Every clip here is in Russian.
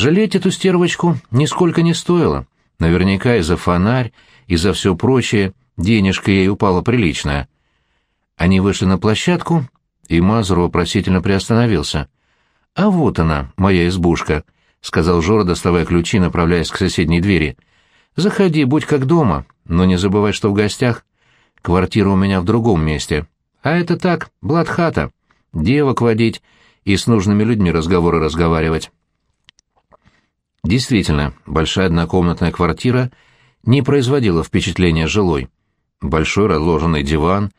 Жалеть эту стервочку нисколько не стоило. Наверняка и за фонарь, и за все прочее денежка ей упала приличная. Они вышли на площадку, и Мазур вопросительно приостановился. «А вот она, моя избушка», — сказал Жора, доставая ключи, направляясь к соседней двери. «Заходи, будь как дома, но не забывай, что в гостях. Квартира у меня в другом месте. А это так, блатхата. Девок водить и с нужными людьми разговоры разговаривать». Действительно, большая однокомнатная квартира не производила впечатления жилой. Большой разложенный диван,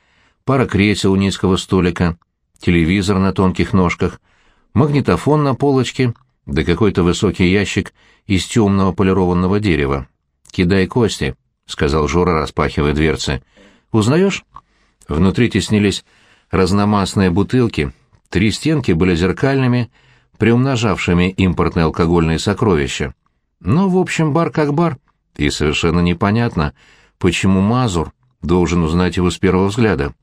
пара кресел у низкого столика, телевизор на тонких ножках, магнитофон на полочке, да какой-то высокий ящик из темного полированного дерева. «Кидай кости», — сказал Жора, распахивая дверцы. «Узнаешь?» Внутри теснились разномастные бутылки, три стенки были зеркальными, приумножавшими импортные алкогольные сокровища. Но, в общем, бар как бар, и совершенно непонятно, почему Мазур должен узнать его с первого взгляда.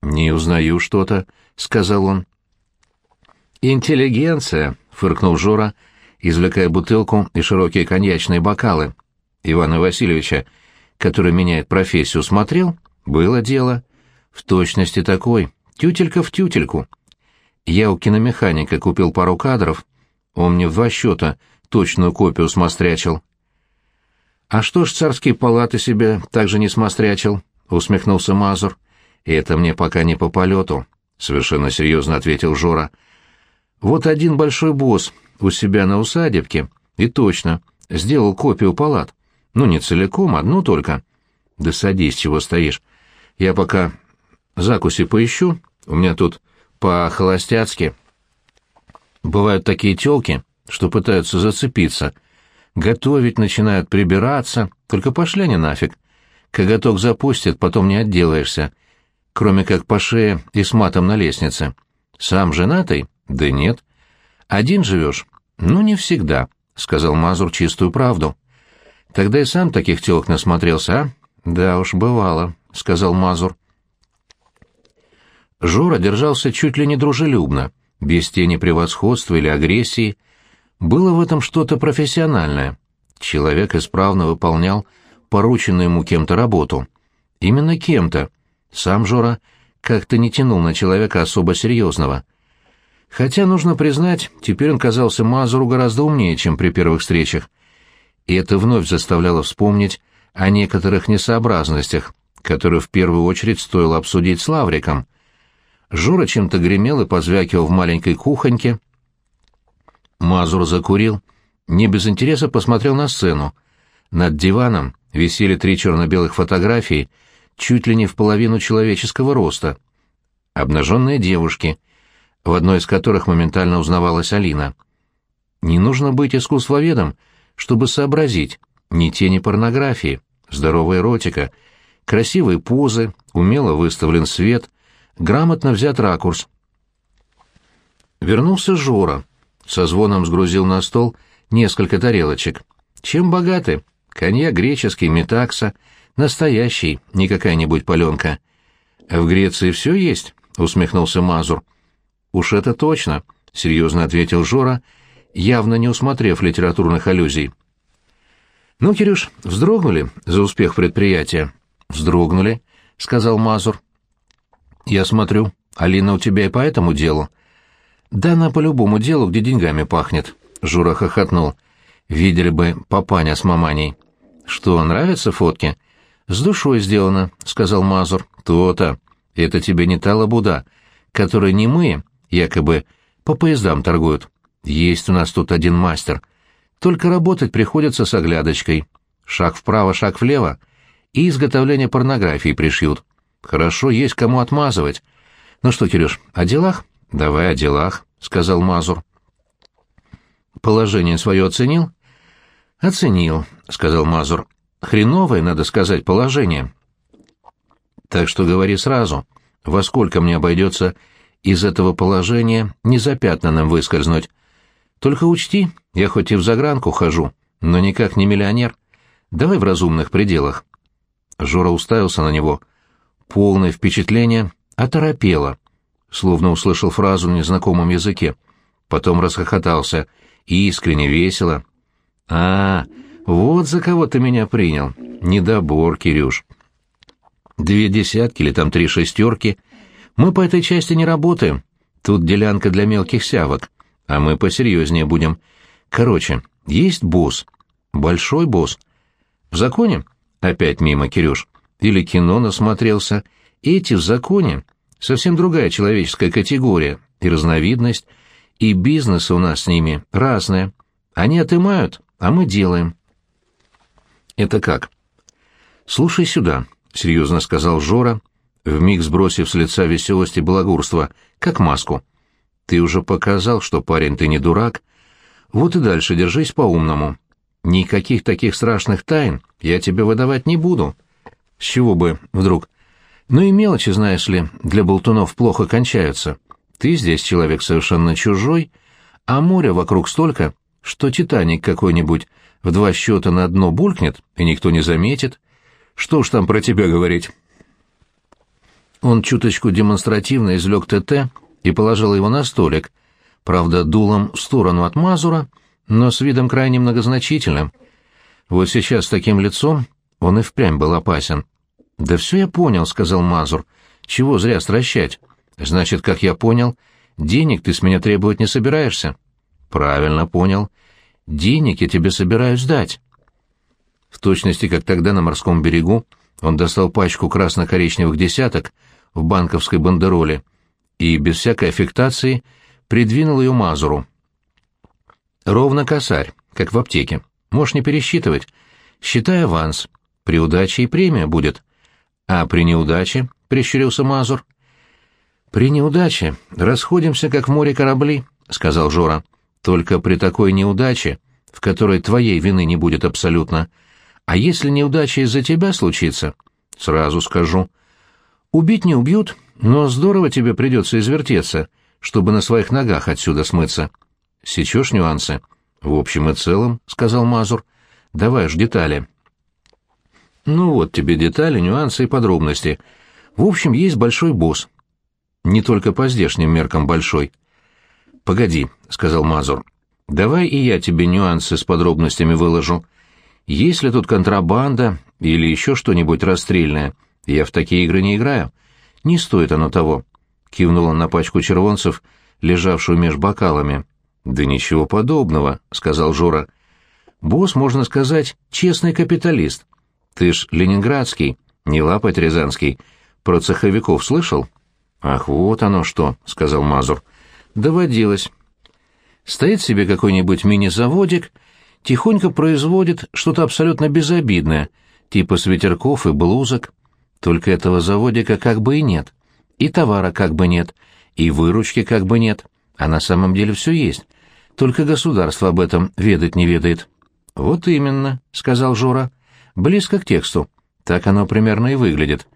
«Не узнаю что-то», — сказал он. «Интеллигенция», — фыркнул Жора, извлекая бутылку и широкие коньячные бокалы. Ивана Васильевича, который меняет профессию, смотрел? Было дело. В точности такой. Тютелька в тютельку. Я у киномеханика купил пару кадров. Он мне в два счета точную копию смострячил. «А что ж царские палаты себе так же не смострячил?» — усмехнулся Мазур. «Это мне пока не по полету», — совершенно серьезно ответил Жора. Вот один большой босс у себя на усадебке, и точно, сделал копию палат. Ну, не целиком, одну только. Да садись, чего стоишь. Я пока закуси поищу, у меня тут по-холостяцки. Бывают такие тёлки, что пытаются зацепиться. Готовить начинают, прибираться, только пошли они нафиг. Коготок запустят, потом не отделаешься, кроме как по шее и с матом на лестнице. Сам женатый? Да нет. Один живешь? Ну, не всегда, сказал Мазур чистую правду. Тогда и сам таких телок насмотрелся, а? Да уж, бывало, сказал Мазур. Жора держался чуть ли не дружелюбно, без тени превосходства или агрессии. Было в этом что-то профессиональное. Человек исправно выполнял порученную ему кем-то работу. Именно кем-то. Сам Жора как-то не тянул на человека особо серьезного — Хотя, нужно признать, теперь он казался Мазуру гораздо умнее, чем при первых встречах. И это вновь заставляло вспомнить о некоторых несообразностях, которые в первую очередь стоило обсудить с Лавриком. Жора чем-то гремел и позвякивал в маленькой кухоньке. Мазур закурил, не без интереса посмотрел на сцену. Над диваном висели три черно-белых фотографии, чуть ли не в половину человеческого роста. Обнаженные девушки — в одной из которых моментально узнавалась Алина. Не нужно быть искусствоведом, чтобы сообразить, ни тени порнографии, здоровая эротика, красивые позы, умело выставлен свет, грамотно взят ракурс. Вернулся Жора, со звоном сгрузил на стол несколько тарелочек. Чем богаты? Коньяк греческий, метакса, настоящий, не какая-нибудь паленка. «В Греции все есть?» — усмехнулся Мазур. «Уж это точно», — серьезно ответил Жора, явно не усмотрев литературных аллюзий. «Ну, Кирюш, вздрогнули за успех предприятия?» «Вздрогнули», — сказал Мазур. «Я смотрю, Алина у тебя и по этому делу?» «Да она по любому делу, где деньгами пахнет», — Жура хохотнул. «Видели бы папаня с маманей». «Что, нравятся фотки?» «С душой сделано», — сказал Мазур. «То-то. Это тебе не та лабуда, не мы, якобы по поездам торгуют. Есть у нас тут один мастер. Только работать приходится с оглядочкой. Шаг вправо, шаг влево. И изготовление порнографии пришьют. Хорошо, есть кому отмазывать. Ну что, Кирюш, о делах? Давай о делах, — сказал Мазур. Положение свое оценил? Оценил, — сказал Мазур. Хреновое, надо сказать, положение. Так что говори сразу, во сколько мне обойдется из этого положения незапятнанным выскользнуть. Только учти, я хоть и в загранку хожу, но никак не миллионер. Давай в разумных пределах. Жора уставился на него. Полное впечатление оторопело, словно услышал фразу на незнакомом языке. Потом расхохотался. искренне, весело. «А, вот за кого ты меня принял. Недобор, Кирюш. Две десятки или там три шестерки. Мы по этой части не работаем. Тут делянка для мелких сявок. А мы посерьезнее будем. Короче, есть босс. Большой босс. В законе? Опять мимо, Кирюш. Или кино насмотрелся. Эти в законе. Совсем другая человеческая категория и разновидность. И бизнес у нас с ними разные. Они отымают, а мы делаем. Это как? Слушай сюда, серьезно сказал Жора, вмиг сбросив с лица веселость и балагурство, как маску. Ты уже показал, что парень ты не дурак. Вот и дальше держись по-умному. Никаких таких страшных тайн я тебе выдавать не буду. С чего бы вдруг? Ну и мелочи, знаешь ли, для болтунов плохо кончаются. Ты здесь человек совершенно чужой, а моря вокруг столько, что «Титаник» какой-нибудь в два счета на дно булькнет, и никто не заметит. Что уж там про тебя говорить. Он чуточку демонстративно извлек ТТ и положил его на столик, правда, дулом в сторону от Мазура, но с видом крайне многозначительным. Вот сейчас с таким лицом он и впрямь был опасен. «Да все я понял», — сказал Мазур. «Чего зря стращать? Значит, как я понял, денег ты с меня требовать не собираешься?» «Правильно понял. Денег я тебе собираюсь дать». В точности, как тогда на морском берегу, он достал пачку красно-коричневых десяток в банковской бандероле и без всякой аффектации придвинул ее Мазуру. Ровно косарь, как в аптеке. Можешь не пересчитывать. Считай аванс. При удаче и премия будет. А при неудаче, — прищурился Мазур. При неудаче расходимся, как в море корабли, — сказал Жора. Только при такой неудаче, в которой твоей вины не будет абсолютно. А если неудача из-за тебя случится, сразу скажу. Убить не убьют, но здорово тебе придется извертеться, чтобы на своих ногах отсюда смыться. Сечешь нюансы? В общем и целом, — сказал Мазур. Давай уж детали. Ну вот тебе детали, нюансы и подробности. В общем, есть большой босс. Не только по здешним меркам большой. Погоди, — сказал Мазур. Давай и я тебе нюансы с подробностями выложу. Есть ли тут контрабанда или еще что-нибудь расстрельное? Я в такие игры не играю. Не стоит оно того. Кивнул он на пачку червонцев, лежавшую меж бокалами. «Да ничего подобного», — сказал Жора. «Босс, можно сказать, честный капиталист. Ты ж ленинградский, не лапать рязанский. Про цеховиков слышал?» «Ах, вот оно что», — сказал Мазур. «Доводилось. Стоит себе какой-нибудь мини-заводик, тихонько производит что-то абсолютно безобидное, типа свитерков и блузок. Только этого заводика как бы и нет. И товара как бы нет, и выручки как бы нет. А на самом деле все есть. Только государство об этом ведать не ведает. Вот именно, сказал Жора. Близко к тексту. Так оно примерно и выглядит.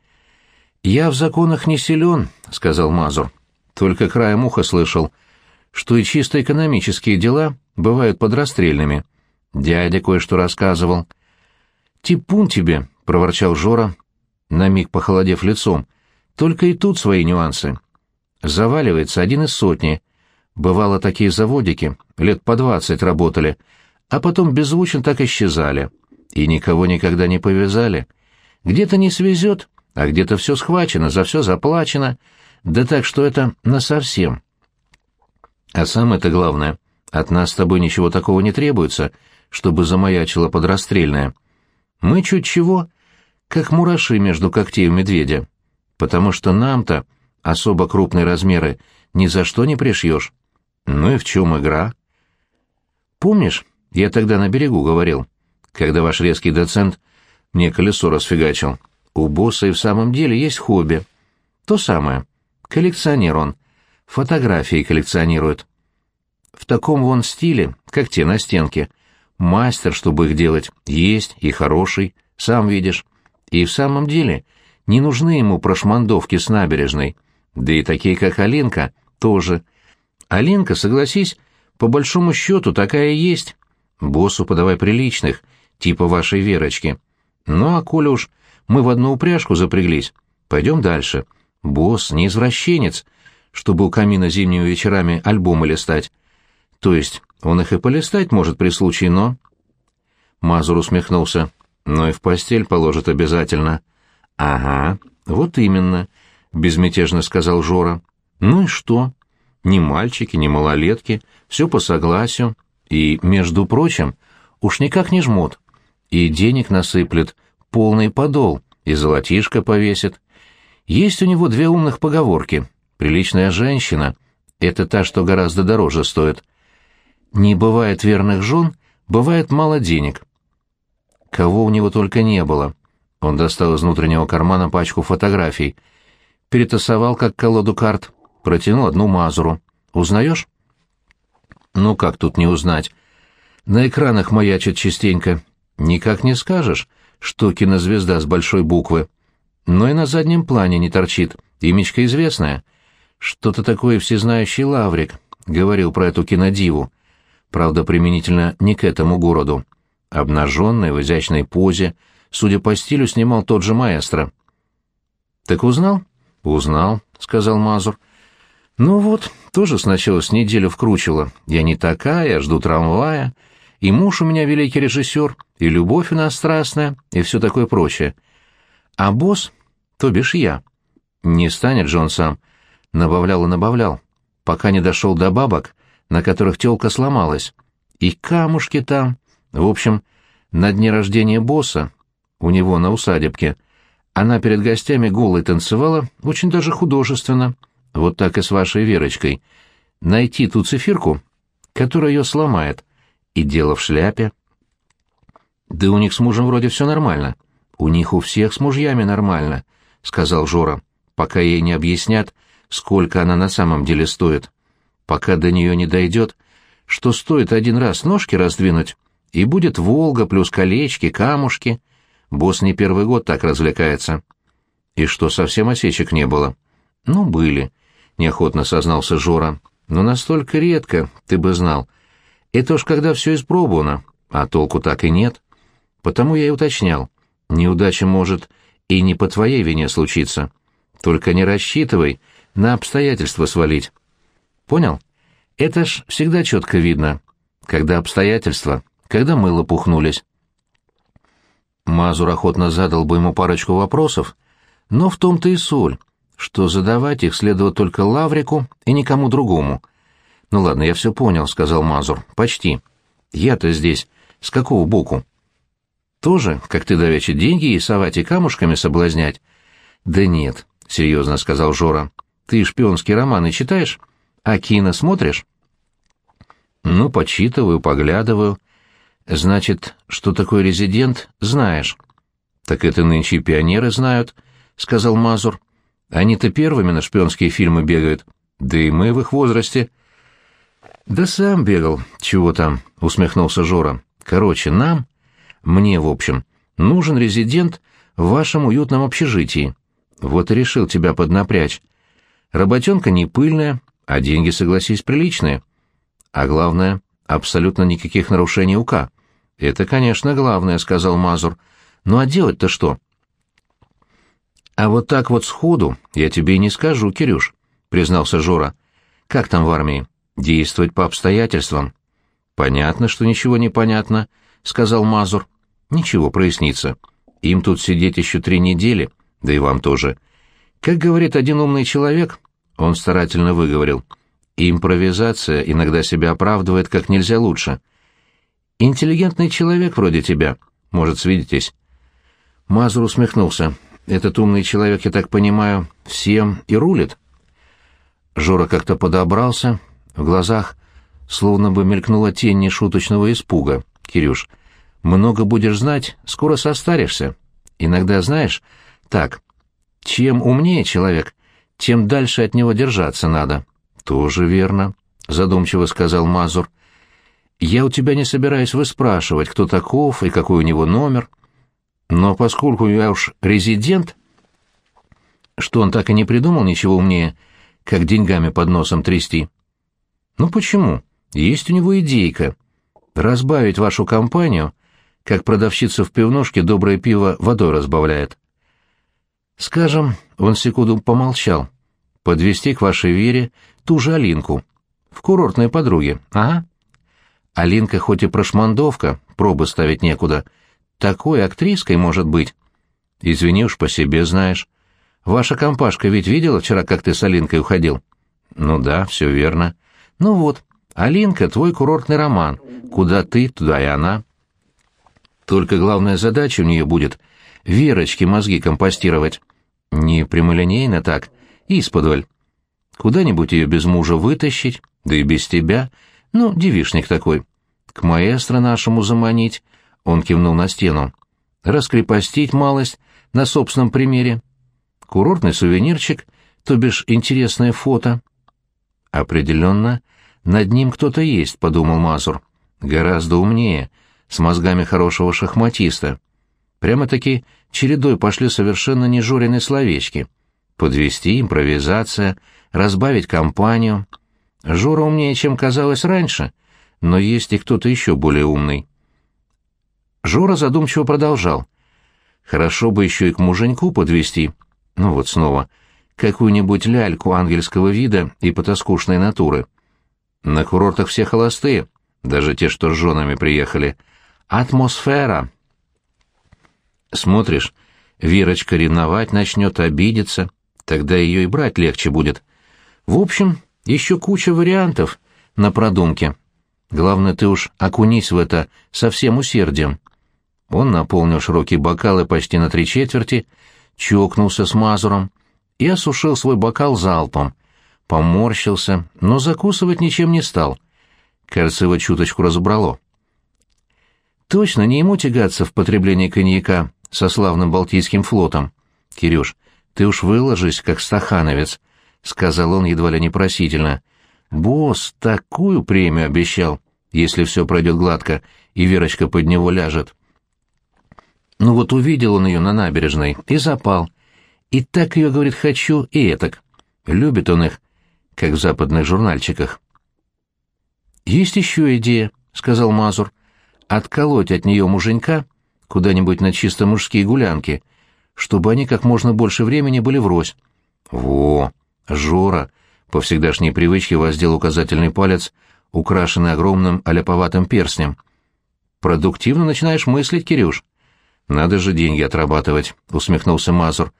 Я в законах не силен, сказал Мазур. Только краем уха слышал, что и чисто экономические дела бывают подрастрельными. Дядя кое-что рассказывал. «Типун тебе!» — проворчал Жора, на миг похолодев лицом. «Только и тут свои нюансы. Заваливается один из сотни. Бывало, такие заводики лет по двадцать работали, а потом беззвучно так исчезали. И никого никогда не повязали. Где-то не свезет, а где-то все схвачено, за все заплачено. Да так, что это насовсем. А самое-то главное, от нас с тобой ничего такого не требуется, чтобы замаячило подрастрельное. Мы чуть чего, как мураши между когтей у медведя, потому что нам-то особо крупные размеры ни за что не пришьешь. Ну и в чем игра? Помнишь, я тогда на берегу говорил, когда ваш резкий доцент мне колесо расфигачил? У босса и в самом деле есть хобби. То самое. Коллекционер он. Фотографии коллекционирует. В таком вон стиле, как те на стенке. Мастер, чтобы их делать, есть и хороший, сам видишь. И в самом деле не нужны ему прошмандовки с набережной. Да и такие, как Алинка, тоже. Алинка, согласись, по большому счету такая есть. Боссу подавай приличных, типа вашей Верочки. Ну а коли уж мы в одну упряжку запряглись, пойдем дальше. Босс не извращенец, чтобы у камина зимними вечерами альбомы листать. То есть Он их и полистать может при случае, но...» Мазур усмехнулся. «Но и в постель положит обязательно». «Ага, вот именно», — безмятежно сказал Жора. «Ну и что? Ни мальчики, ни малолетки, все по согласию. И, между прочим, уж никак не жмут. И денег насыплет, полный подол, и золотишко повесит. Есть у него две умных поговорки. Приличная женщина — это та, что гораздо дороже стоит. Не бывает верных жен, бывает мало денег. Кого у него только не было. Он достал из внутреннего кармана пачку фотографий. Перетасовал, как колоду карт. Протянул одну Мазуру. «Узнаешь?» «Ну как тут не узнать?» «На экранах маячит частенько. Никак не скажешь, что кинозвезда с большой буквы. Но и на заднем плане не торчит. Имечко известное. Что-то такое всезнающий Лаврик говорил про эту кинодиву. Правда, применительно не к этому городу. Обнаженный, в изящной позе, судя по стилю, снимал тот же маэстро. «Так узнал?» «Узнал», — сказал Мазур. «Ну вот, тоже сначала с неделю вкручила. Я не такая, жду трамвая, и муж у меня великий режиссер, и любовь у нас страстная, и все такое прочее. А босс, то бишь я. Не станет же он сам. Набавлял и набавлял, пока не дошел до бабок, на которых телка сломалась. И камушки там. В общем, на дне рождения босса, у него на усадебке, она перед гостями голой танцевала, очень даже художественно. Вот так и с вашей Верочкой. Найти ту цифирку, которая ее сломает. И дело в шляпе. Да у них с мужем вроде все нормально. «У них у всех с мужьями нормально», — сказал Жора, «пока ей не объяснят, сколько она на самом деле стоит. Пока до нее не дойдет, что стоит один раз ножки раздвинуть, и будет Волга плюс колечки, камушки. Босс не первый год так развлекается». «И что, совсем осечек не было?» «Ну, были», — неохотно сознался Жора. «Но настолько редко, ты бы знал. Это уж когда все испробовано, а толку так и нет. Потому я и уточнял. Неудача может и не по твоей вине случиться. Только не рассчитывай на обстоятельства свалить. Понял? Это ж всегда четко видно, когда обстоятельства, когда мы лопухнулись. Мазур охотно задал бы ему парочку вопросов, но в том-то и соль, что задавать их следовало только Лаврику и никому другому. «Ну ладно, я все понял», — сказал Мазур. «Почти. Я-то здесь. С какого боку?» Тоже, как ты давеча, деньги и совать и камушками соблазнять? Да нет, серьезно сказал Жора. Ты шпионские романы читаешь? А кино смотришь? Ну, почитываю, поглядываю. Значит, что такое резидент, знаешь. Так это нынче пионеры знают, сказал Мазур. Они-то первыми на шпионские фильмы бегают. Да и мы в их возрасте. Да сам бегал. Чего там? усмехнулся Жора. Короче, нам мне, в общем, нужен резидент в вашем уютном общежитии. Вот и решил тебя поднапрячь. Работенка не пыльная, а деньги, согласись, приличные. А главное, абсолютно никаких нарушений УК. Это, конечно, главное, — сказал Мазур. Ну а делать-то что? А вот так вот сходу я тебе и не скажу, Кирюш, — признался Жора. Как там в армии? Действовать по обстоятельствам. Понятно, что ничего не понятно, — сказал Мазур. Ничего, прояснится. Им тут сидеть еще три недели, да и вам тоже. Как говорит один умный человек, он старательно выговорил, импровизация иногда себя оправдывает как нельзя лучше. Интеллигентный человек вроде тебя, может, свидитесь. Мазур усмехнулся. Этот умный человек, я так понимаю, всем и рулит. Жора как-то подобрался, в глазах словно бы мелькнула тень нешуточного испуга. «Кирюш, — много будешь знать, скоро состаришься. Иногда, знаешь, так, чем умнее человек, тем дальше от него держаться надо. Тоже верно, задумчиво сказал Мазур. Я у тебя не собираюсь выспрашивать, кто таков и какой у него номер. Но поскольку я уж резидент, что он так и не придумал ничего умнее, как деньгами под носом трясти. Ну почему? Есть у него идейка. Разбавить вашу компанию как продавщица в пивнушке доброе пиво водой разбавляет. Скажем, он секунду помолчал. Подвести к вашей Вере ту же Алинку. В курортной подруге, ага. Алинка хоть и прошмандовка, пробы ставить некуда. Такой актриской может быть. Извини уж, по себе знаешь. Ваша компашка ведь видела вчера, как ты с Алинкой уходил? Ну да, все верно. Ну вот, Алинка — твой курортный роман. Куда ты, туда и она. Только главная задача у нее будет — Верочке мозги компостировать. Не прямолинейно так, исподволь. Куда-нибудь ее без мужа вытащить, да и без тебя. Ну, девишник такой. К маэстро нашему заманить, — он кивнул на стену. Раскрепостить малость на собственном примере. Курортный сувенирчик, то бишь интересное фото. Определенно, над ним кто-то есть, — подумал Мазур. Гораздо умнее, с мозгами хорошего шахматиста. Прямо-таки чередой пошли совершенно нежоренные словечки. Подвести, импровизация, разбавить компанию. Жора умнее, чем казалось раньше, но есть и кто-то еще более умный. Жора задумчиво продолжал. Хорошо бы еще и к муженьку подвести. Ну вот снова. Какую-нибудь ляльку ангельского вида и потаскушной натуры. На курортах все холостые, даже те, что с женами приехали. Атмосфера. Смотришь, Верочка ревновать начнет, обидеться. Тогда ее и брать легче будет. В общем, еще куча вариантов на продумке. Главное, ты уж окунись в это со всем усердием. Он наполнил широкие бокалы почти на три четверти, чокнулся с Мазуром и осушил свой бокал залпом. Поморщился, но закусывать ничем не стал. Кажется, его чуточку разобрало. Точно не ему тягаться в потреблении коньяка со славным Балтийским флотом. Кирюш, ты уж выложись, как стахановец, — сказал он едва ли непросительно. Босс такую премию обещал, если все пройдет гладко, и Верочка под него ляжет. Ну вот увидел он ее на набережной и запал. И так ее, говорит, хочу, и этак. Любит он их, как в западных журнальчиках. «Есть еще идея», — сказал Мазур. «Отколоть от нее муженька куда-нибудь на чисто мужские гулянки, чтобы они как можно больше времени были врозь». «Во!» — Жора, по всегдашней привычке, воздел указательный палец, украшенный огромным аляповатым перстнем. «Продуктивно начинаешь мыслить, Кирюш». «Надо же деньги отрабатывать», — усмехнулся Мазур.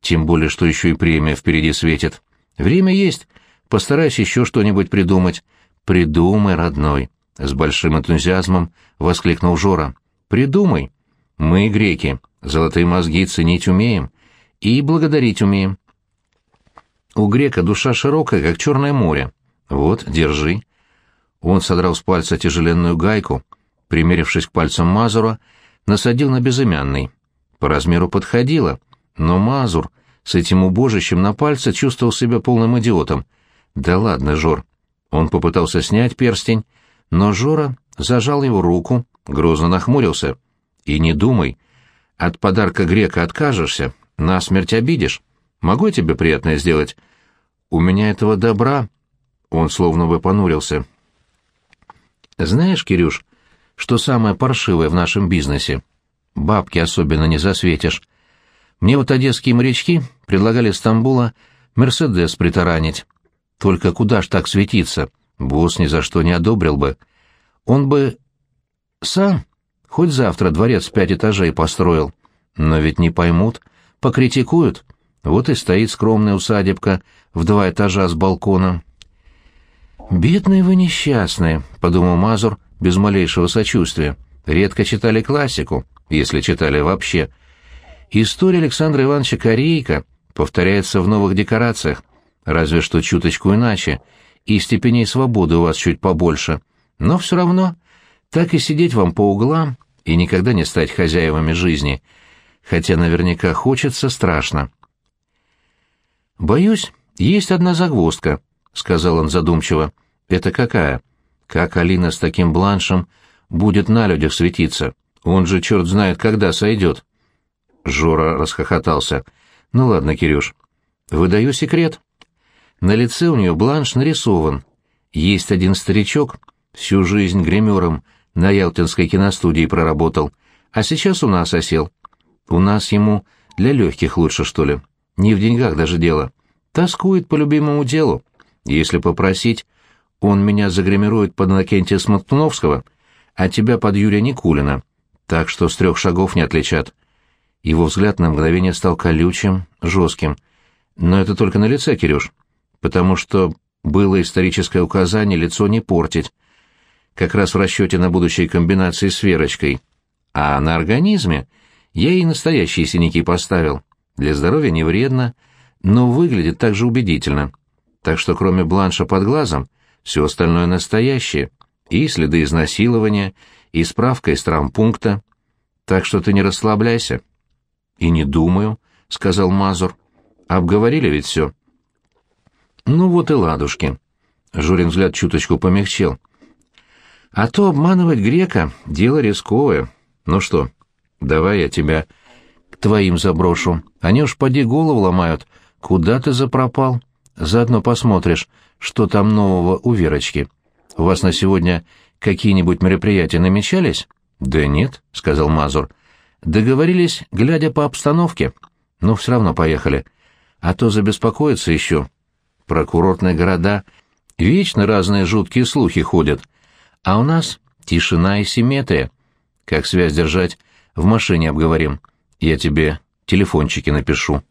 «Тем более, что еще и премия впереди светит. Время есть. Постараюсь еще что-нибудь придумать». «Придумай, родной», — с большим энтузиазмом воскликнул Жора. «Придумай. Мы, греки, золотые мозги ценить умеем и благодарить умеем. У грека душа широкая, как черное море. Вот, держи». Он содрал с пальца тяжеленную гайку, примерившись к пальцам Мазура, — насадил на безымянный. По размеру подходило, но Мазур с этим убожищем на пальце чувствовал себя полным идиотом. «Да ладно, Жор». Он попытался снять перстень, но Жора зажал его руку, грозно нахмурился. «И не думай. От подарка грека откажешься, насмерть обидишь. Могу я тебе приятное сделать? У меня этого добра...» Он словно бы понурился. «Знаешь, Кирюш, что самое паршивое в нашем бизнесе. Бабки особенно не засветишь. Мне вот одесские морячки предлагали Стамбула «Мерседес» притаранить. Только куда ж так светиться? Босс ни за что не одобрил бы. Он бы сам хоть завтра дворец пять этажей построил. Но ведь не поймут, покритикуют. Вот и стоит скромная усадебка в два этажа с балконом. «Бедные вы несчастные», — подумал Мазур, без малейшего сочувствия. Редко читали классику, если читали вообще. История Александра Ивановича Корейка повторяется в новых декорациях, разве что чуточку иначе, и степеней свободы у вас чуть побольше. Но все равно, так и сидеть вам по углам и никогда не стать хозяевами жизни, хотя наверняка хочется страшно. «Боюсь, есть одна загвоздка», — сказал он задумчиво. «Это какая?» Как Алина с таким бланшем будет на людях светиться? Он же черт знает, когда сойдет. Жора расхохотался. Ну ладно, Кирюш, выдаю секрет. На лице у нее бланш нарисован. Есть один старичок, всю жизнь гримером на Ялтинской киностудии проработал, а сейчас у нас осел. У нас ему для легких лучше, что ли. Не в деньгах даже дело. Тоскует по любимому делу. Если попросить, он меня загримирует под Иннокентия Смоктуновского, а тебя под Юрия Никулина, так что с трех шагов не отличат. Его взгляд на мгновение стал колючим, жестким. Но это только на лице, Кирюш, потому что было историческое указание лицо не портить, как раз в расчете на будущей комбинации с Верочкой. А на организме я и настоящие синяки поставил. Для здоровья не вредно, но выглядит также убедительно. Так что кроме бланша под глазом, все остальное настоящее. И следы изнасилования, и справка из травмпункта. Так что ты не расслабляйся. И не думаю, — сказал Мазур. Обговорили ведь все. Ну вот и ладушки. Журин взгляд чуточку помягчел. А то обманывать грека — дело рисковое. Ну что, давай я тебя к твоим заброшу. Они уж поди голову ломают. Куда ты запропал? Заодно посмотришь, что там нового у Верочки. У вас на сегодня какие-нибудь мероприятия намечались? Да нет, — сказал Мазур. Договорились, глядя по обстановке. Ну, все равно поехали. А то забеспокоиться еще. Про курортные города вечно разные жуткие слухи ходят. А у нас тишина и симметрия. Как связь держать, в машине обговорим. Я тебе телефончики напишу.